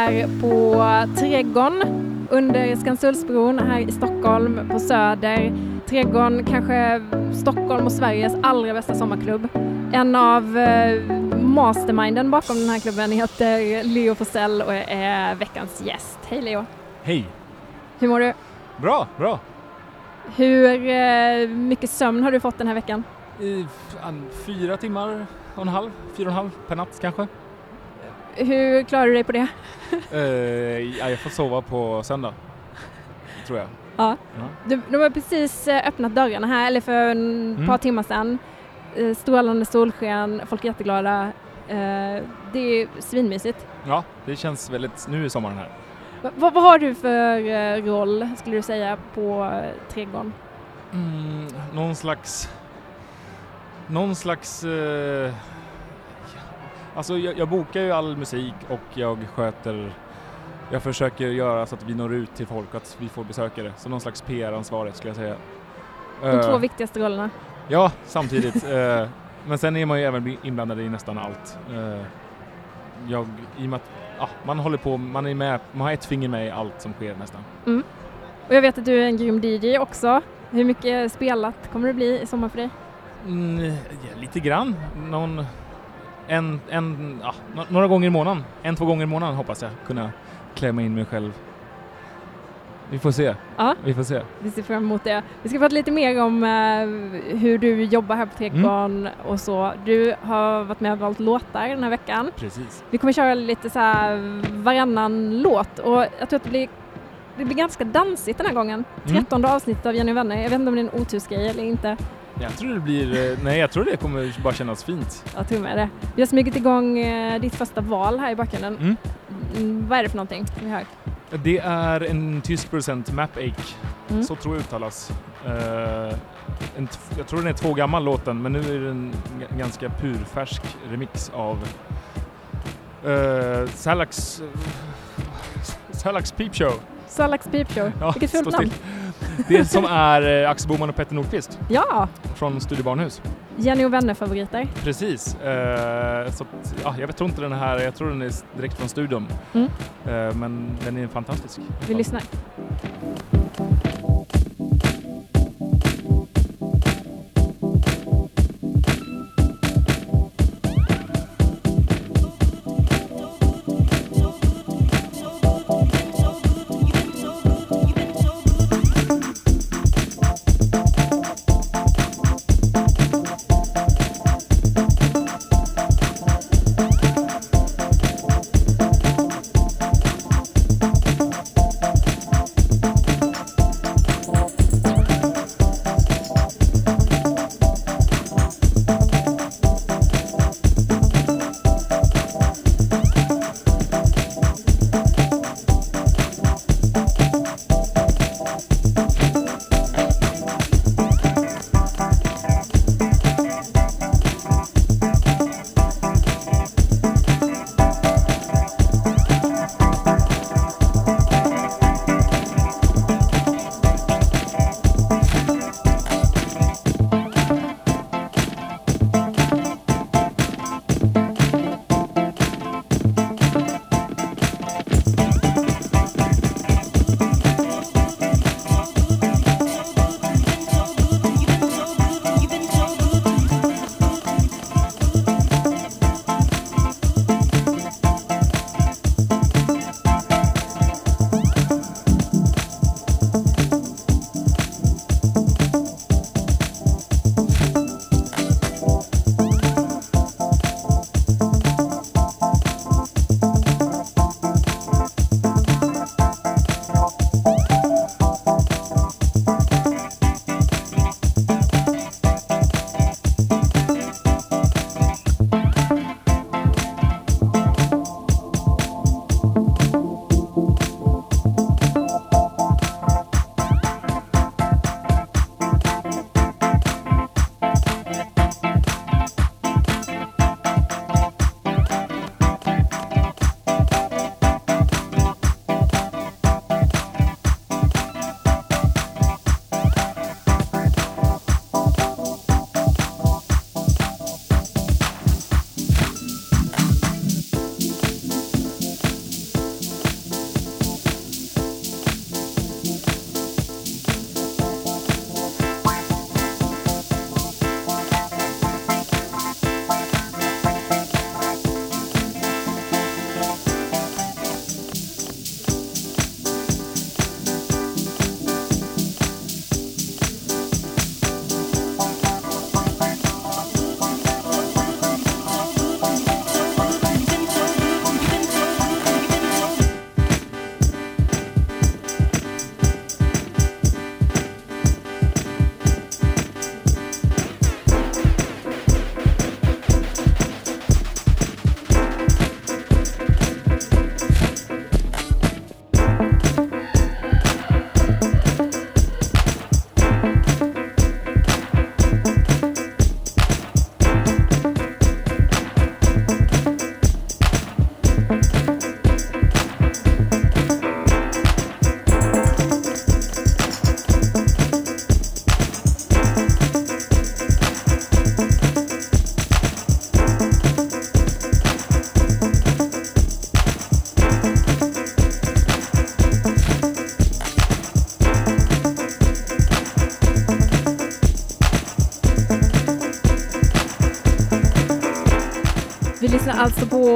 Är på Trädgården under Skanstullsbron här i Stockholm på Söder. Trädgården kanske Stockholm och Sveriges allra bästa sommarklubb. En av eh, masterminden bakom den här klubben heter Leo Forsell och är veckans gäst. Hej Leo! Hej! Hur mår du? Bra, bra. Hur eh, mycket sömn har du fått den här veckan? I fyra timmar och en halv, fyra och en halv per natt kanske. Hur klarar du dig på det? Uh, ja, jag får sova på söndag, tror jag. Ja. ja. Du, de har precis eh, öppnat dörrarna här, eller för en mm. par timmar sedan. Eh, strålande solsken, folk är jätteglada. Det är svinmysigt. Ja, det känns väldigt, nu är sommaren här. Vad, vad har du för roll, skulle du säga, på Trädgården? Mm, någon slags, någon slags uh Alltså jag, jag, bokar ju all musik och jag sköter, jag försöker göra så att vi når ut till folk, att vi får besökare. Så någon slags PR-ansvarig skulle jag säga. De uh, två viktigaste rollerna? Ja, samtidigt. uh, men sen är man ju även inblandad i nästan allt. Uh, jag, i och med att ah, man håller på, man är med, man har ett finger med i allt som sker nästan. Mm. Och jag vet att du är en grym DJ också. Hur mycket spelat kommer det bli i sommar för dig? Mm, ja, lite grann. Någon en, en, ja, några gånger i månaden, en, två gånger i månaden hoppas jag kunna klämma in mig själv. Vi får se. Ja, vi får se. Vi ser fram emot det. Vi ska prata lite mer om uh, hur du jobbar här på Trädgården mm. och så. Du har varit med och valt låtar den här veckan. Precis. Vi kommer köra lite så här varannan låt och jag tror att det blir det blir ganska dansigt den här gången. Mm. Trettonde mm. avsnittet av Jenny vänner. Jag vet inte om det är en otursgrej eller inte. Jag tror det blir, eh, nej jag tror det kommer bara kännas fint. Jag tror med det. Vi har smugit igång eh, ditt första val här i bakgrunden. Mm. Mm, vad är det för någonting vi hör? Det är en tysk producent, Map-Ache, mm. så tror jag uttalas. Uh, en, jag tror den är två gammal låten, men nu är det en ganska purfärsk remix av uh, Salax, uh, Salax Peep Show. Salax Peep Show, ja, vilket fult namn. Det som är eh, Axel Boman och Petter Nordqvist. Ja! Från Studio Barnhus. Jenny och vänner-favoriter. Precis. Eh, så att, ja, jag tror inte den här, jag tror den är direkt från studion. Mm. Eh, men den är fantastisk. Vi lyssnar.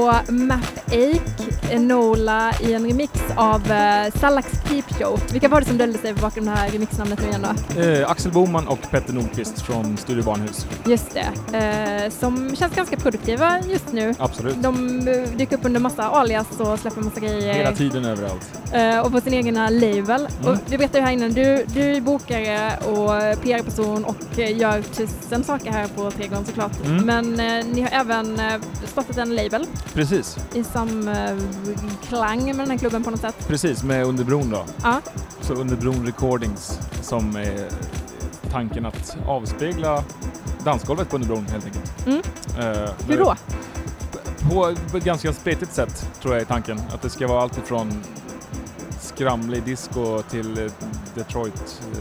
På Map Ake, Enola i en remix av eh, uh, Salax Keep Show. Vilka var det som döljde sig bakom det här remixnamnet nu igen då? Eh, Axel Boman och Petter Nordqvist från Studio Barnhus. Just det, eh, som känns ganska produktiva just nu. Absolut. De eh, dyker upp under massa alias och släpper massa grejer. Hela tiden överallt. Eh, och på sin egna label. Mm. Och du berättade ju här innan, du, du är bokare och PR-person och eh, gör tusen saker här på Trädgården såklart. Mm. Men eh, ni har även startat en label Precis, i samklang med den här klubben på något sätt. precis med Underbron då. Ja. Så Underbron Recordings som är tanken att avspegla dansgolvet på Underbron helt enkelt. Mm. Eh, Hur då? På, på ett ganska spretigt sätt tror jag är tanken. Att det ska vara allt ifrån skramlig disco till Detroit eh,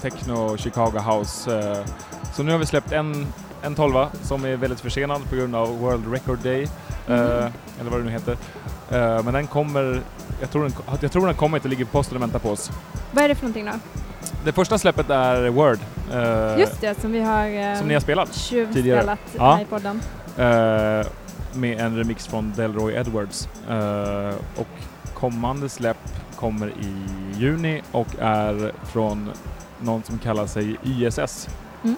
techno, Chicago house. eh. Så nu har vi släppt en, en tolva som är väldigt försenad på grund av World Record Day. eh, Mhm. Eller vad det nu heter. Men den kommer, jag tror den, jag tror den kommer inte ligga på posten och vänta på oss. Vad är det för någonting då? Det första släppet är Word. eh, Just det, som vi har, eh, Som ni har spelat. tjuvspelat Ja. i podden. Eh, med en remix från Delroy Edwards. Och kommande släpp kommer i juni och är från någon som kallar sig YSS. Mm.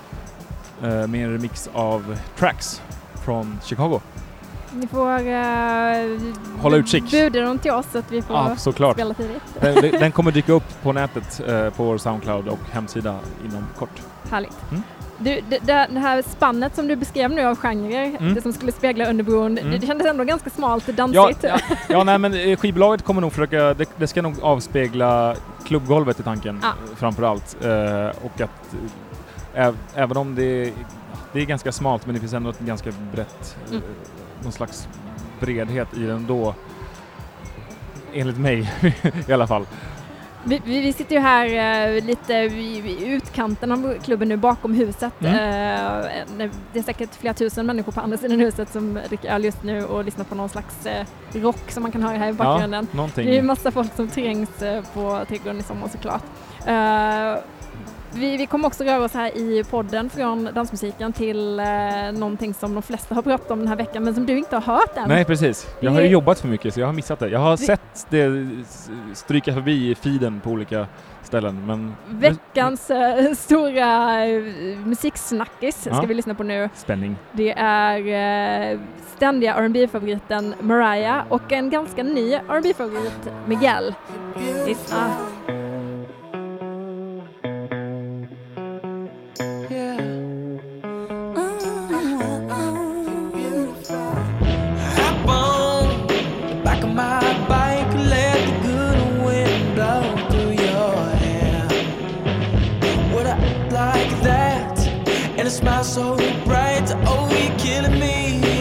Med en remix av Tracks från Chicago. Ni får uh, Hålla utkik. buda dem till oss så att vi får Ja, såklart. spela tidigt. Den, den- kommer dyka upp på nätet eh, på vår Soundcloud och hemsida inom kort. Härligt. Mm. Du, det, det här spannet som du beskrev nu av genrer, Mm. det som skulle spegla Underbron, Mm. det, kändes ändå ganska smalt Ja, dansigt. ja, ja, nej men eh, skivbolaget kommer nog försöka, det, det ska nog avspegla klubbgolvet i tanken Ja. framför allt. Eh, och att äv, även om det, det är ganska smalt men det finns ändå ett ganska brett, Mm. Någon slags bredhet i den då. Enligt mig i alla fall. Vi, vi, sitter ju här eh, lite i, utkanten av klubben nu bakom huset. Mm. Eh, det- är säkert flera tusen människor på andra sidan huset som dricker öl just nu och lyssnar på någon slags eh, rock som man kan höra här i bakgrunden. Någonting. Det är ju massa folk som trängs på Trädgården i sommar såklart. Vi, vi kommer också röra oss här i podden från dansmusiken till eh, någonting som de flesta har pratat om den här veckan men som du inte har hört än. Nej precis. Jag har ju jobbat för mycket så jag har missat det. Jag har sett det stryka förbi i feeden på olika ställen men Veckans eh, stora eh, musiksnackis ska Ja. vi lyssna på nu. spänning. Det är eh, ständiga rb favoriten Mariah och en ganska ny rb favorit Miguel. Lyssna. And a smile so bright, oh, you're killing me.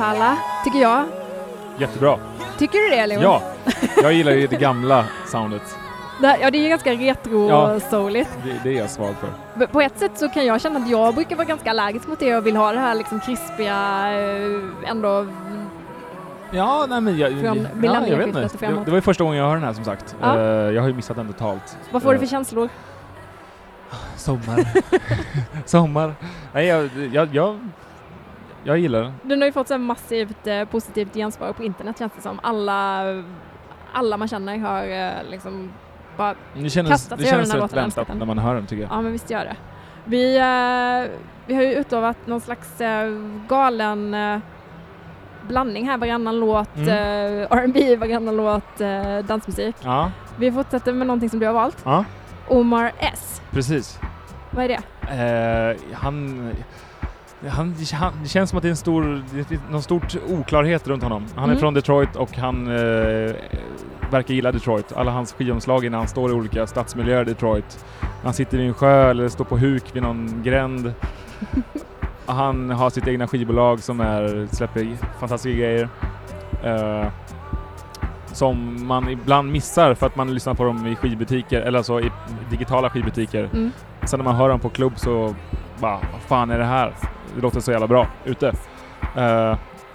Sommarpärla, tycker jag. Jättebra. Tycker du det Leon? Ja, jag gillar ju det gamla soundet. Det, ja, det är ju ganska retro-souligt. Det, det är jag svag för. På ett sätt så kan jag känna att jag brukar vara ganska allergisk mot det och vill ha det här liksom krispiga, eh, ändå Ja, nej men jag, Från ja, jag vet inte. Det, var ju första gången jag hörde den här som sagt. Ja. Eh, jag har ju missat den totalt. Vad får du för Eh, känslor? Sommar. Sommar. Nej, jag, jag, jag, jag gillar den. Den har ju fått så massivt eh, positivt gensvar på internet känns det som. Alla, alla man känner har eh, liksom bara, Det känns, Kastat det sig över känns den här rätt låten, älskat väntat den. när man hör den tycker jag. ja men visst gör det. Vi, eh, vi har ju utlovat någon slags eh, galen eh, blandning här, varannan låt Mm. eh, R&B, varannan låt dansmusik. Ja, Vi fortsätter med någonting som du har valt. ja Omar S. precis. Vad är det? Han, han, han, det känns som att det är en stor, är någon stort oklarhet runt honom. Han är Mm. från Detroit och han eh, verkar gilla Detroit. Alla hans skivomslag är när han står i olika stadsmiljöer i Detroit. Han sitter vid en sjö eller står på huk vid någon gränd. han har sitt egna skivbolag som är, släpper fantastiska grejer. Eh, som man ibland missar för att man lyssnar på dem i skivbutiker, eller alltså i digitala skivbutiker. Mm. Sen när man hör dem på klubb så bara, vad fan är det här? Det låter så jävla bra ute. Uh,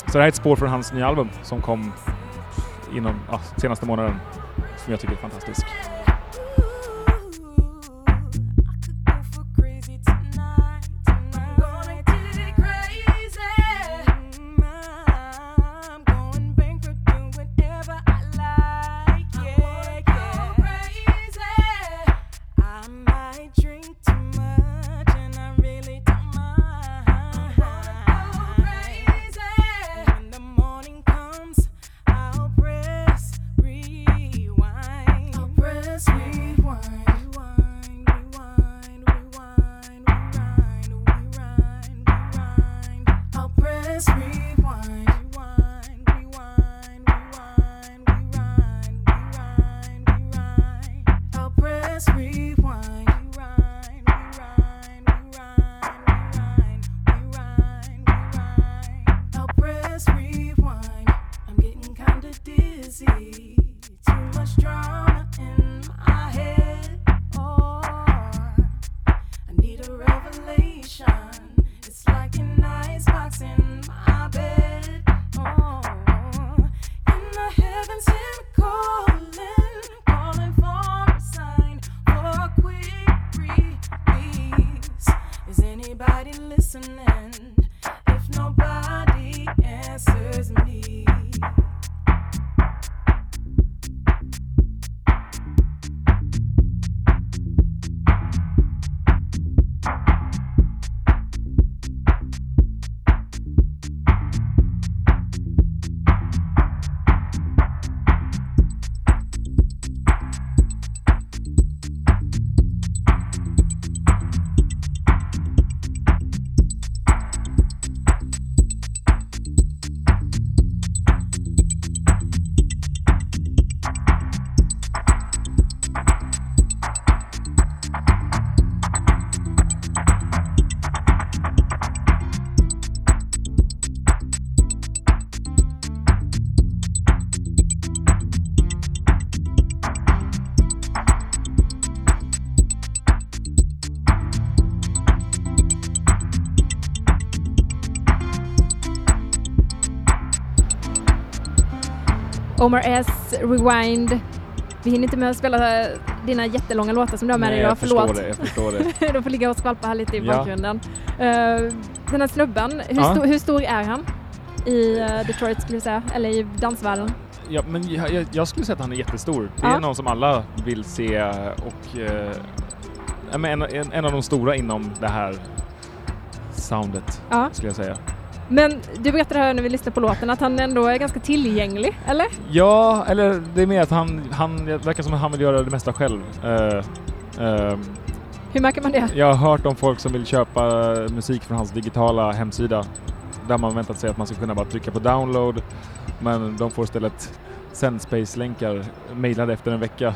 så det här är ett spår från hans nya album som kom inom uh, senaste månaden som jag tycker är fantastisk. dream rewind, Omar S, Rewind. Vi hinner inte med att spela dina jättelånga låtar som du har med dig idag, förlåt. det, jag förstår det. De får ligga och skvalpa här lite i Ja. bakgrunden. Eh, den här snubben, hur, Ja. stor, hur stor är han? I eh, Detroit skulle du säga, eller i dansvärlden? Ja, men jag, jag, jag skulle säga att han är jättestor. Det är Ja. någon som alla vill se och men en, en, en av de stora inom det här soundet, skulle jag säga. Men du berättade här när vi lyssnade på låten att han ändå är ganska tillgänglig, eller? Ja, eller det är mer att han, han det verkar som att han vill göra det mesta själv. Eh, ehm, Hur märker man det? jag har hört om folk som vill köpa musik från hans digitala hemsida där man väntat sig att man ska kunna bara trycka på download men de får istället Sendspace-länkar mejlade efter en vecka.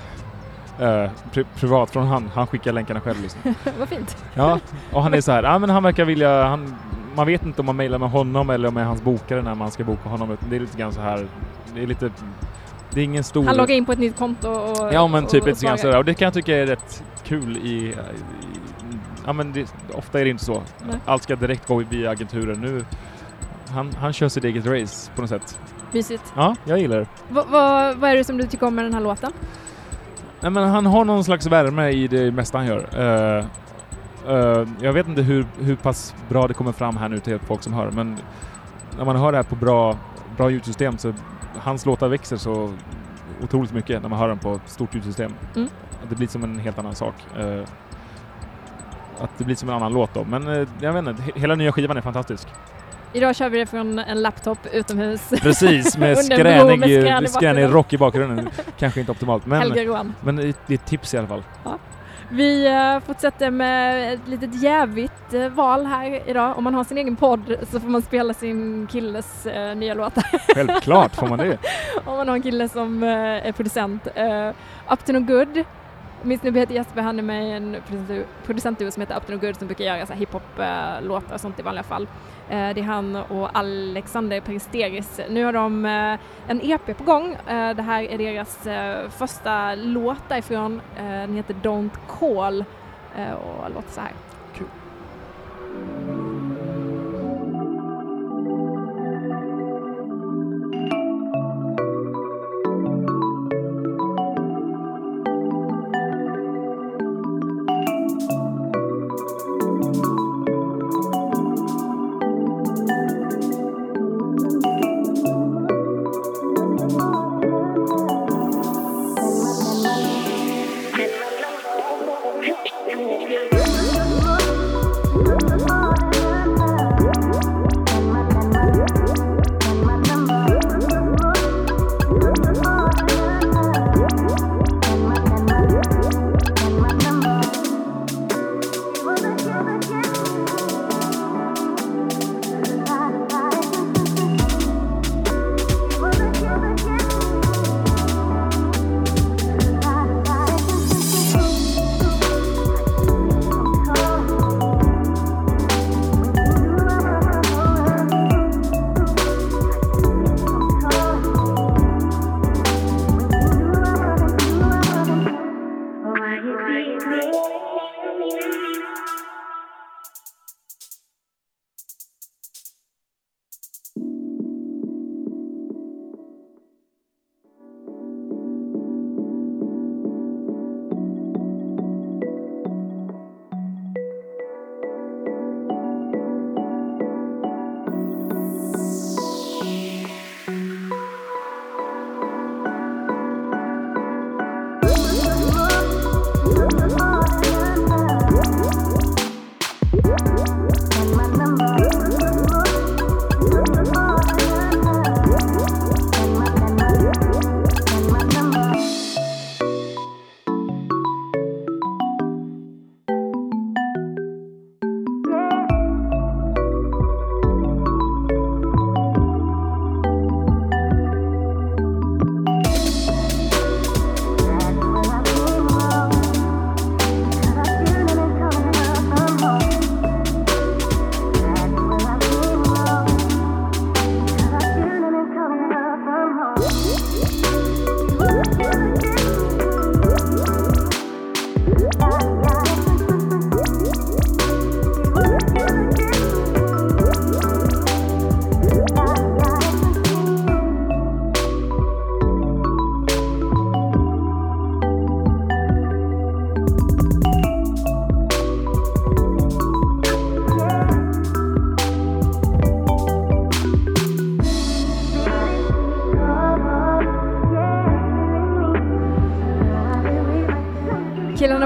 Eh, pri privat från han. Han skickar länkarna själv liksom. Vad fint. Ja, och han är så här, ja men han verkar vilja, han man vet inte om man mejlar med honom eller med hans bokare när man ska boka honom. Det är lite grann så här, det är lite, det är ingen stor... Han loggar in på ett nytt konto och... Ja men typ lite grann sådär och det kan jag tycka är rätt kul i, i ja men det, ofta är det inte så. Nej. Allt ska direkt gå via agenturen. Nu, han, han kör sitt eget race på något sätt. Mysigt. Ja, jag gillar det. Va, va, vad är det som du tycker om med den här låten? Nej men han har någon slags värme i det mesta han gör. Eh, eh, jag vet inte hur, hur pass bra det kommer fram här nu till folk som hör men när man hör det här på bra, bra ljudsystem så hans låtar växer så otroligt mycket när man hör den på ett stort ljudsystem. Mm. Det blir som en helt annan sak. Eh, att det blir som en annan låt då. Men eh, jag vet inte, he- hela nya skivan är fantastisk. Idag kör vi det från en laptop utomhus. Precis, med bro med skränig, skränig rock i bakgrunden. Kanske inte optimalt men, men det är ett tips i alla fall. Vi eh, fortsätter med ett litet jävigt eh, val här idag. Om man har sin egen podd så får man spela sin killes eh, nya låtar. Självklart får man det. Om man har en kille som är producent. Up to no good. Min snubbe heter Jesper, han är med i en producent- producentduo som heter Upton good som brukar göra så hiphop-låtar och sånt i vanliga fall. Eh, det är han och Alexander Peristeris. Nu har de eh, en EP på gång. Eh, det här är deras första låt därifrån. Den heter Don't Call och låter så här.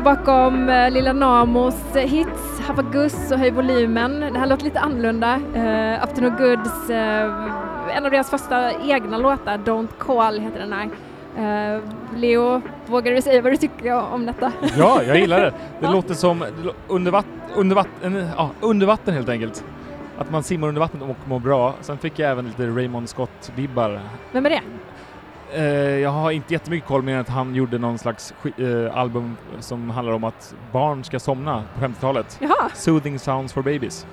Bakom eh, Lilla Namos hits, Hapagus och Höj volymen. Det här låter lite annorlunda. Uh, Up to no goods, eh, en av deras första egna låtar, Don't call heter den här. Eh, Leo, vågar du säga vad du tycker om detta? Ja, jag gillar det. Det Ja. låter som under, vatt, under, vatten, ja, under vatten helt enkelt. Att man simmar under vattnet och mår bra. Sen fick jag även lite Raymond Scott-vibbar. Vem är det? Eh, jag har inte jättemycket koll mer än att han gjorde någon slags eh, album som handlar om att barn ska somna på 50-talet. Jaha, Soothing Sounds for Babies.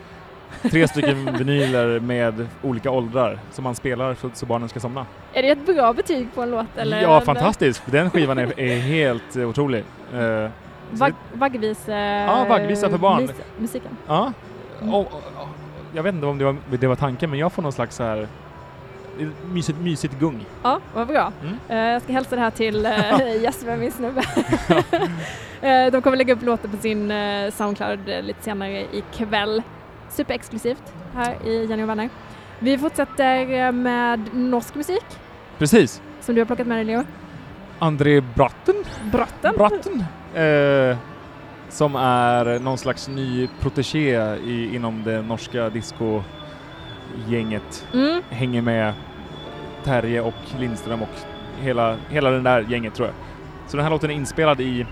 tre stycken vinyler med olika åldrar som man spelar så, så barnen ska somna. Är det ett bra betyg på en låt? Eller ja, fantastiskt! Den skivan är, är helt eh, otrolig. Eh, Vag, vaggvisa... Ja, vaggvisa för barn. mus- musiken. ja, och, och, och, jag vet inte om det var, det var tanken, men jag får någon slags så här mysigt, mysigt gung. Ja, vad bra. Mm. Eh, jag ska hälsa det här till uh, Jesper, min snubbe. Eh, de kommer lägga upp låten på sin uh, Soundcloud lite senare ikväll. Superexklusivt här i Jenny och vänner. Vi fortsätter med norsk musik Precis! som du har plockat med dig Leo. André Bratten Bratten. Bratten. Eh, som är någon slags ny protégé i, inom det norska disco-gänget. Mm. Hänger med Terje och Lindström och hela, hela den där gänget tror jag. Så den här låten är inspelad i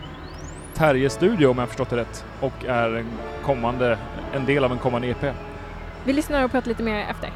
Terjes studio om jag förstått det rätt och är en kommande, en del av en kommande EP. Vi lyssnar och pratar lite mer efter.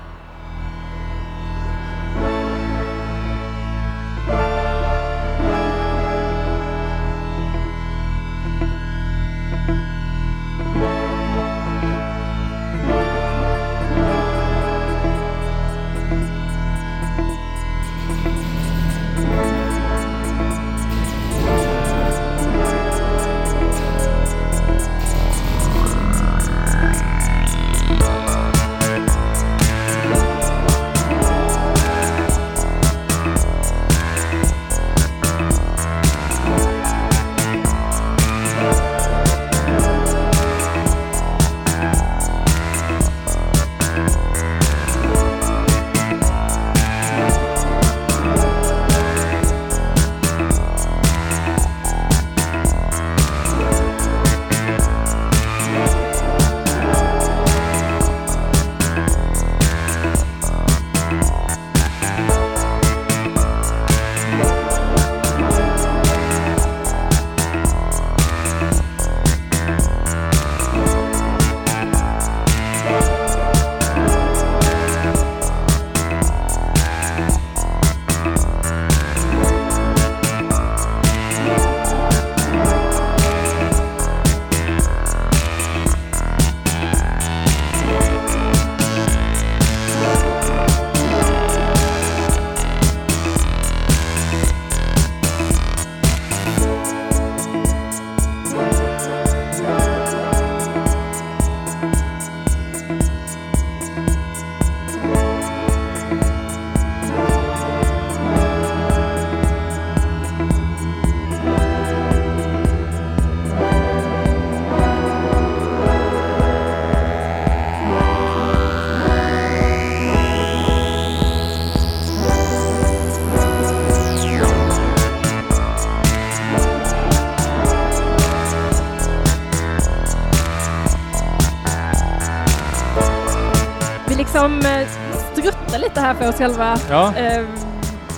Liksom eh, struttar lite här för oss själva Ja, eh,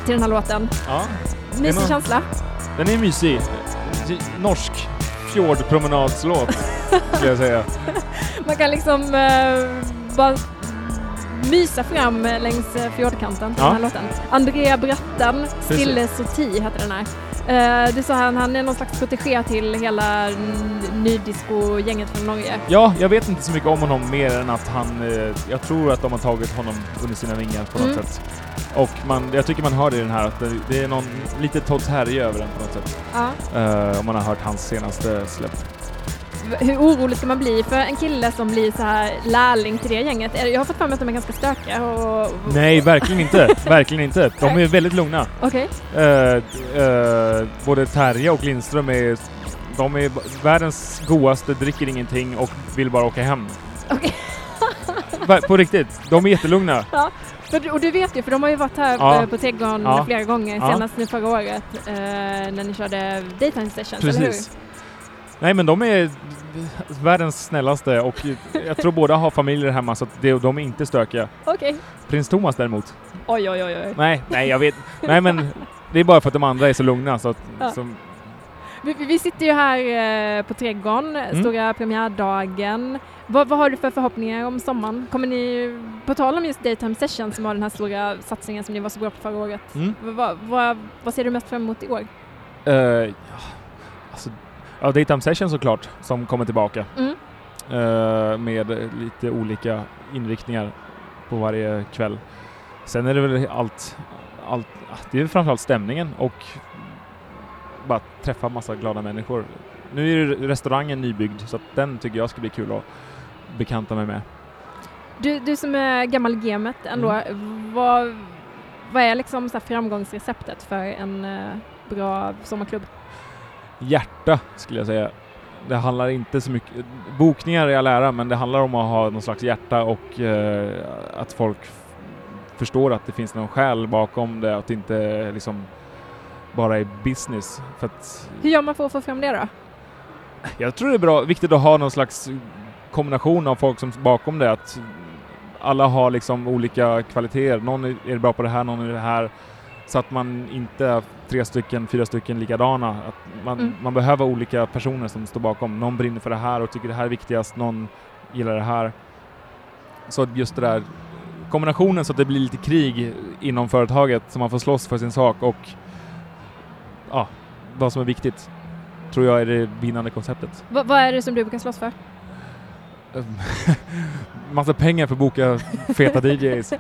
till den här låten. ja. Mysig någon- känsla. Den är mysig. Norsk fjordpromenadslåt skulle jag säga. Man kan liksom eh, bara mysa fram längs fjordkanten till Ja. den här låten. Andrea Bratten, Stille Soti heter den här. Eh, du sa han, han är någon slags protegé till hela nydisco-gänget från Norge. Ja, jag vet inte så mycket om honom mer än att han, eh, jag tror att de har tagit honom under sina vingar på något Mm. sätt. Och man, jag tycker man hör det i den här att det, det är någon, lite Todd Terje över den på något sätt. Ja. Eh, om man har hört hans senaste släpp. Hur orolig ska man bli för en kille som blir så här lärling till det gänget? Jag har fått för mig att de är ganska stökiga och... Nej, verkligen inte. verkligen inte. De är väldigt lugna. Okej. Eh, eh, både Terje och Lindström är, de är världens godaste, dricker ingenting och vill bara åka hem. Okej. Ver- På riktigt, de är jättelugna. Du- och du vet ju, för de har ju varit här Ja. eh, på Trädgården Ja. flera gånger, Ja. senast nu förra året eh, när ni körde daytime sessions, eller hur? Nej men de är världens snällaste och jag tror båda har familjer hemma så att det, de är inte stökiga. Okej. Prins Thomas däremot. Oj, oj, oj, oj. Nej, nej jag vet. Nej men det är bara för att de andra är så lugna så att... Ja. Som, Vi, vi sitter ju här eh, på Trädgården, Mm. stora premiärdagen. Vad, vad har du för förhoppningar om sommaren? Kommer ni, på tal om just Daytime Session som var den här stora satsningen som ni var så bra på förra året, mm. vad, vad, vad, ser du mest fram emot i år? Eh, ja, alltså, ja, Daytime Session såklart, som kommer tillbaka. Mm. eh, med lite olika inriktningar på varje kväll. Sen är det väl allt, allt det är framförallt stämningen och bara träffa massa glada människor. Nu är ju restaurangen nybyggd så den tycker jag ska bli kul att bekanta mig med. Du, du som är gammal gamet ändå, Mm. vad, vad är liksom så här framgångsreceptet för en eh, bra sommarklubb? Hjärta skulle jag säga. Det handlar inte så mycket, bokningar är all ära men det handlar om att ha någon slags hjärta och eh, att folk förstår att det finns någon själ bakom det, att det inte liksom bara är business. För att Hur gör man för att få fram det då? Jag tror det är bra, viktigt att ha någon slags kombination av folk som bakom det. Att alla har liksom olika kvaliteter. Någon är bra på det här, någon är det här. Så att man inte tre stycken, fyra stycken likadana. Att man, Mm. man behöver olika personer som står bakom. Någon brinner för det här och tycker det här är viktigast, någon gillar det här. Så just det där kombinationen så att det blir lite krig inom företaget så man får slåss för sin sak och ja, vad som är viktigt tror jag är det vinnande konceptet. Va, vad är det som du brukar slåss för? Massa pengar för att boka feta DJs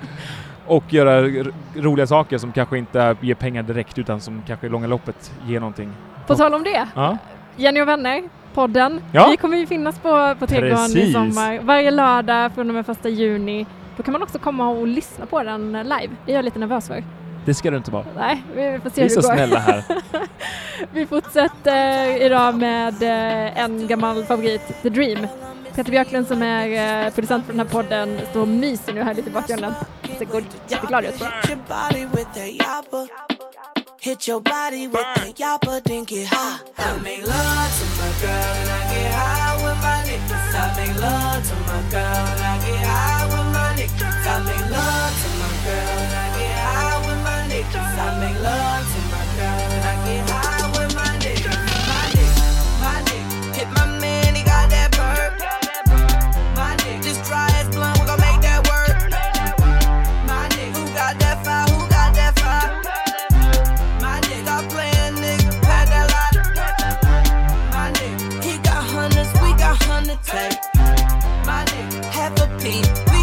och göra roliga saker som kanske inte ger pengar direkt utan som kanske i långa loppet ger någonting. På tal om det, Ja, Jenny och vänner, podden. Ja. Vi kommer ju finnas på, på Trädgården i sommar. Varje lördag från och med första juni. Då kan man också komma och lyssna på den live. Det är jag lite nervös för. det ska du inte vara. Nej, vi får se Vi är hur det så går. snälla här. Vi fortsätter idag med eh, en gammal favorit, The Dream. Peter Björklund som är eh, producent för den här podden står och myser nu här lite i bakgrunden. Ser god, jätteglad ut. Hit your body with that yapper. Hit your body with that yapper, then get high. I make love to my girl and I get high with my niggas. I make love to my girl and I get high with my niggas. I make love to my girl and I get high with my niggas. I make love to my girl and I get high hesitate. Half a peep.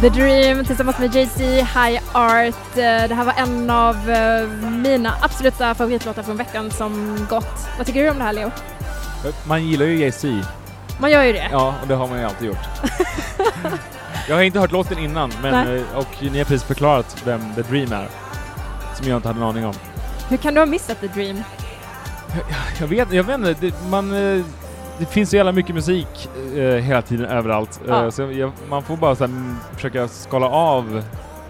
The Dream tillsammans med Jay-Z, High Art. Eh, Det här var en av eh, mina absoluta favoritlåtar från veckan som gått. Vad tycker du om det här Leo? Man gillar ju Jay-Z. Man gör ju det. Ja, och det har man ju alltid gjort. jag har inte hört låten innan, men, Nej. eh, och ni har precis förklarat vem The Dream är. Som jag inte hade en aning om. Hur kan du ha missat The Dream? Jag vet, jag vet inte, man, det finns så jävla mycket musik eh, hela tiden överallt. Eh, Ja. så jag, man får bara mm, försöka skala av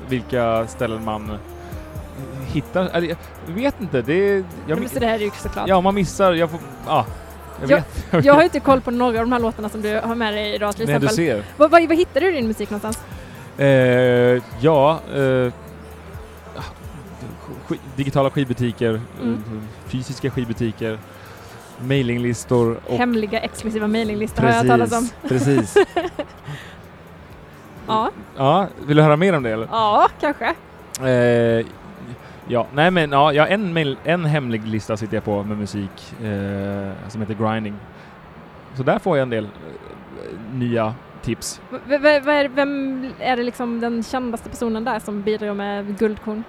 vilka ställen man hittar. Eller, jag vet inte, det. Jag, Men det här är ju såklart. ja, man missar, jag får... Ja, jag Jag- vet. Jag har inte koll på några av de här låtarna som du har med dig idag till Nej, du exempel. ser. Var, var, var hittar du din musik någonstans? Eh, ja, eh, digitala skivbutiker, Mm. eh, fysiska skivbutiker, mailinglistor och... Hemliga exklusiva mailinglistor har jag talat om. precis. Ja, Ja, vill du höra mer om det eller? ja kanske. Eh, ja, nej men ja, jag en, mail, en hemlig lista sitter jag på med musik eh, som heter Grinding. Så där får jag en del eh, nya tips. V- är, vem är det liksom den kändaste personen där som bidrar med guldkorn?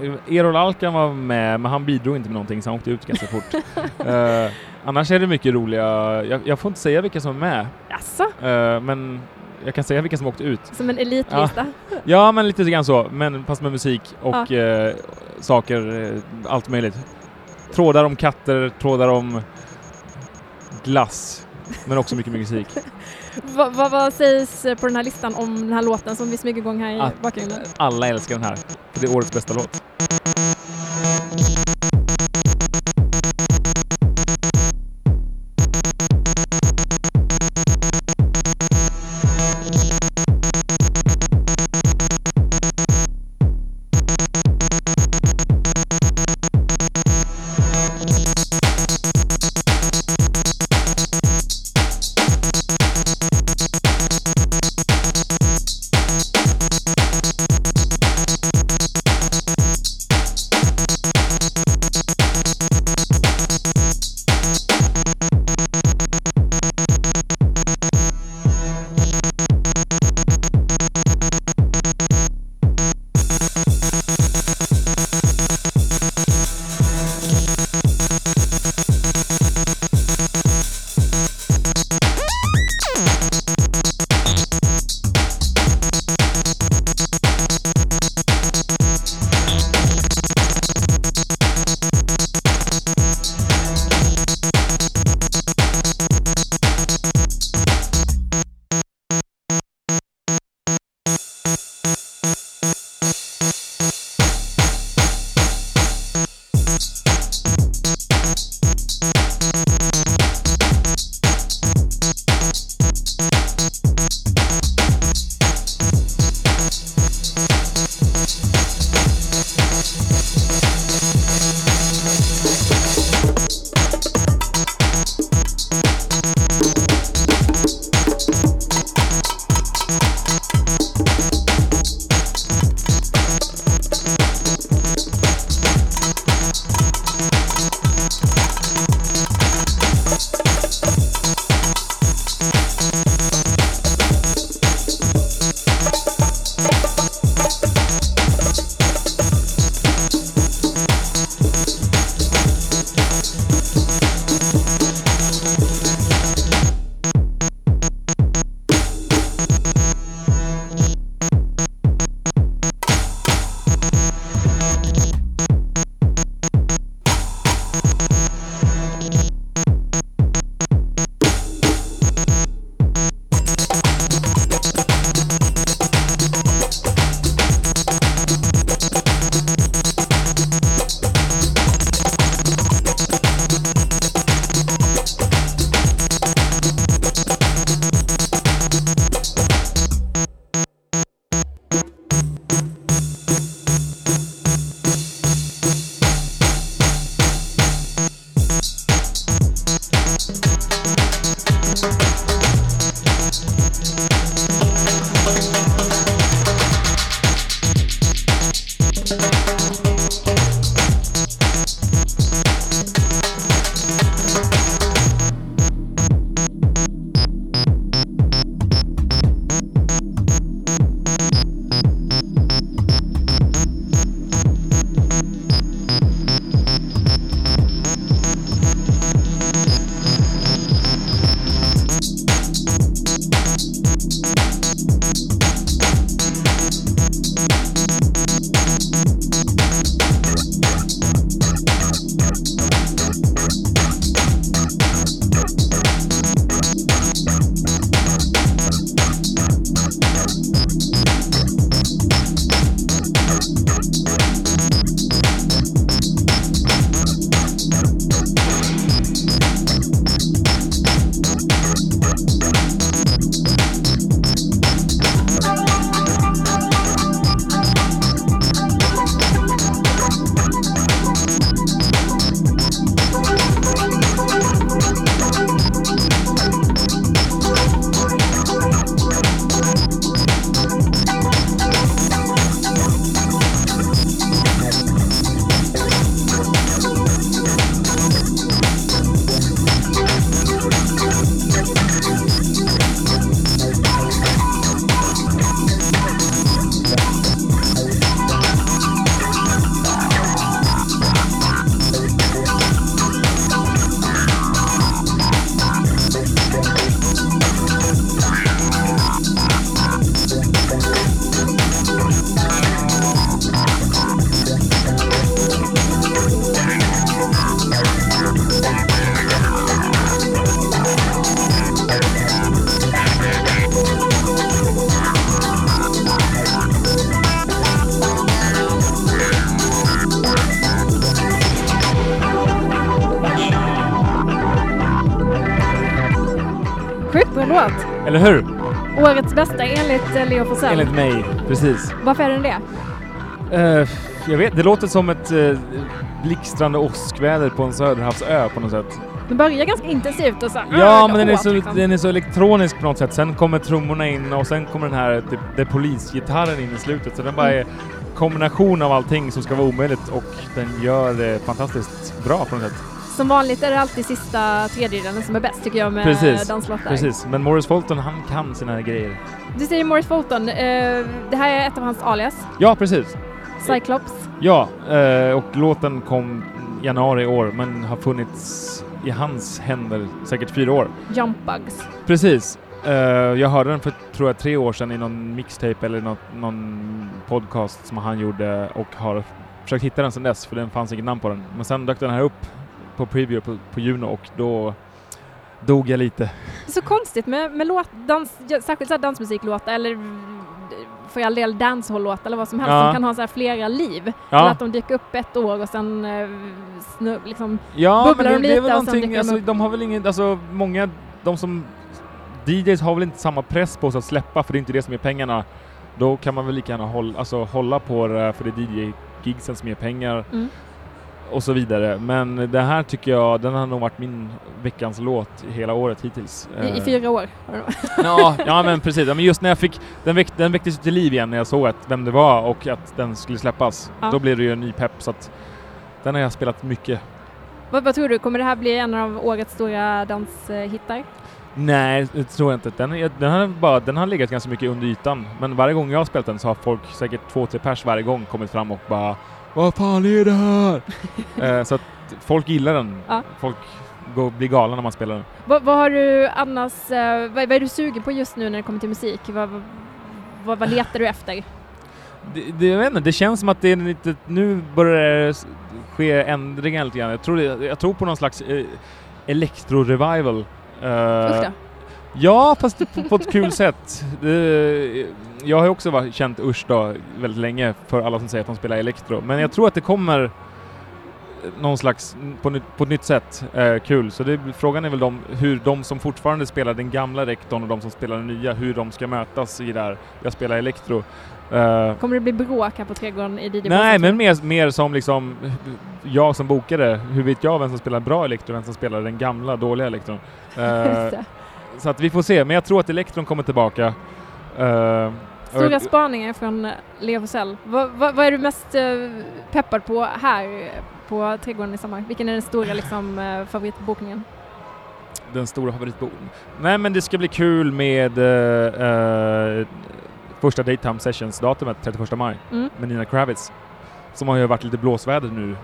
Eh, Erol Alkan var med, men han bidrog inte med någonting så han åkte ut ganska fort. Eh, annars är det mycket roliga, jag, jag får inte säga vilka som är med, Jaså? eh, men jag kan säga vilka som åkte ut. Som en elitlista? Ja, men lite grann så, men fast med musik och eh, saker, eh, allt möjligt. Trådar om katter, trådar om glass, men också mycket musik. Va, va, vad sägs på den här listan om den här låten som vi smyger igång här i Att bakgrunden? alla älskar den här, det är årets bästa låt. Thanks. Forsell. Enligt mig, precis. Varför är den det? Eh, jag vet, det låter som ett uh, blixtrande åskväder på en söderhavsö på något sätt. Den börjar ganska intensivt och så Ja, äh, men den är, så, liksom. den är så elektronisk på något sätt. Sen kommer trummorna in och sen kommer den här typ, det polisgitarren in i slutet. Så den bara är kombination av allting som ska vara omöjligt och den gör det fantastiskt bra på något sätt. Som vanligt är det alltid sista tredjedelen som är bäst tycker jag med Precis, danslåtar. Precis, men Morris Fulton han kan sina grejer. Du säger Morris Fulton. eh, det här är ett av hans alias. Ja, precis. Cyclops. Ja, eh, och låten kom januari i år men har funnits i hans händer säkert fyra år. Jump Bugs. Precis. Eh, jag hörde den för, tror jag, tre år sedan i någon mixtape eller något, någon podcast som han gjorde och har försökt hitta den sedan dess för den fanns inget namn på den. Men sen dök den här upp på preview på, på Juno och då dog jag lite. Så konstigt med, med låt, dans, särskilt så dansmusiklåtar eller för all del dancehall-låtar eller vad som helst Ja. som kan ha så här flera liv. Eller Ja, att de dyker upp ett år och sen eh, snu, liksom ja bubblar men det, de det är lite väl och sen dyker de alltså, upp. de har väl ingen, alltså många, de som DJs har väl inte samma press på sig att släppa för det är inte det som är pengarna. Då kan man väl lika gärna hålla, alltså, hålla på det för det är DJ-gigsen som ger pengar. Mm. Och så vidare. Men det här tycker jag, den har nog varit min veckans låt hela året hittills. i, i Eh, fyra år. Ja, ja men precis. Ja, men just när jag fick, den, väck, den väcktes till liv igen när jag såg att, vem det var och att den skulle släppas. Ja. Då blev det ju en ny pepp så att den har jag spelat mycket. Vad, vad tror du, kommer det här bli en av årets stora danshittar? Nej, det tror jag inte. Den, är- den, har bara, den har legat ganska mycket under ytan. Men varje gång jag har spelat den så har folk, säkert två, tre pers varje gång, kommit fram och bara Vad fan är det här? eh, så att folk gillar den. Ja. Folk går, blir galna när man spelar den. Vad, vad har du annars, eh, vad, vad är du sugen på just nu när det kommer till musik? Vad, vad, vad, letar du efter? Det, det, jag vet inte, det känns som att det är lite, nu börjar det ske ändringar lite grann. Jag tror, det, jag tror på någon slags eh, elektro-revival. Eh. Ja, fast på, på ett kul sätt. Det, jag har ju också varit, känt Usch då väldigt länge för alla som säger att de spelar elektro. Men jag tror att det kommer någon slags, på, nytt- på ett nytt sätt, eh, kul. Så det, frågan är väl de, hur de som fortfarande spelar den gamla rektorn och de som spelar den nya, hur de ska mötas i det här. Jag spelar elektro. Eh, Kommer det bli bråk här på Trädgården i DJ Nej, men mer, mer som liksom jag som bokare. Hur vet jag vem som spelar bra elektro och vem som spelar den gamla dåliga elektron? Eh, så att vi får se, men jag tror att elektron kommer tillbaka. Stora spaningar från eh, Leo Forsell. Vad, vad, vad är du mest eh, peppad på här eh, på Trädgården i sommar? Vilken är den stora liksom, favoritbokningen? den stora favoritboken. Nej men det ska bli kul med eh, eh, första Daytime Sessions-datumet 31 maj Mm. med Nina Kravitz. Som har ju varit lite blåsväder nu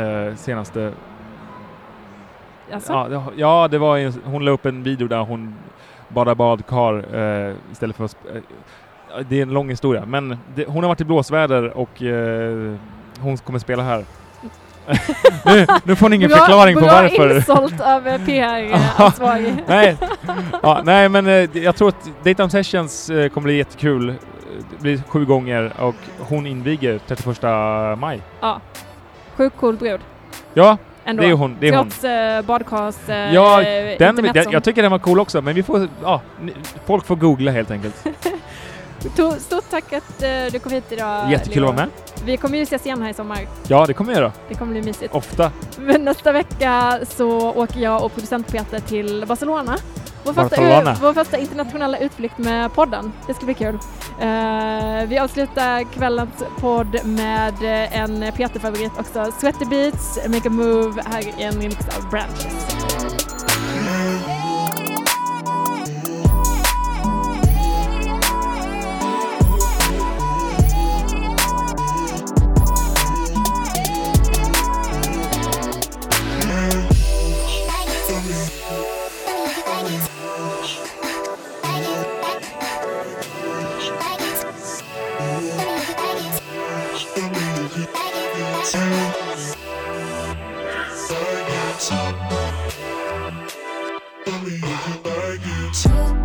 eh, senaste... Alltså? Ja, det, ja, det var en, hon la upp en video där hon badar badkar istället för att... det är en lång historia, men det, hon har varit i blåsväder och eh, hon kommer spela här. nu, nu får ni ingen förklaring på bra varför. Bra insålt av eh, PR-ansvarig. nej, ja, nej, men eh, jag tror att Daytime Sessions eh, kommer bli jättekul. Det blir sju gånger och hon inviger 31 maj. ja. Sjukt cool brud. Ja, Ändå. Det är hon. Det är hon. Trots eh, badkars... Eh, Ja, Den, den, jag tycker den var cool också, men vi får, ja, ni- folk får googla helt enkelt. To- Stort tack att eh, du kom hit idag. Jättekul att vara med. Vi kommer ju ses igen här i sommar. Ja, det kommer jag göra. Det kommer bli mysigt. Ofta. Men nästa vecka så åker jag och producent Peter till Barcelona. Vår första, vår första internationella utflykt med podden. Det ska bli kul. Eh, vi avslutar kvällens podd med en Peter-favorit också. Sweaty Beats, Make a Move, här är en remix av Branches. Tell me if you like it.